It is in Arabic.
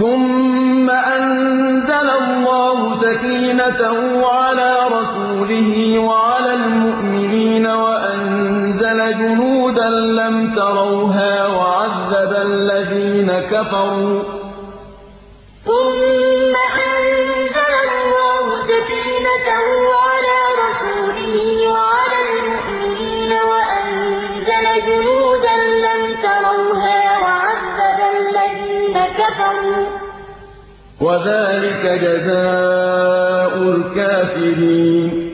ثُمَّ أَنزَلَ اللَّهُ سَكِينَتَهُ عَلَىٰ رَسُولِهِ وَعَلَى الْمُؤْمِنِينَ وَأَنزَلَ جُنُودًا لَّمْ تَرَوْهَا وَعَذَّبَ الَّذِينَ كَفَرُوا ۚ. ثُمَّ أَنزَلَ اللَّهُ سَكِينَتَهُ عَلَىٰ رَسُولِهِ وَعَلَى الْمُؤْمِنِينَ وَأَنزَلَ جُنُودًا كَفَرُوا ۚ. وَذَٰلِكَ جَزَاءُ الْكَافِرِينَ.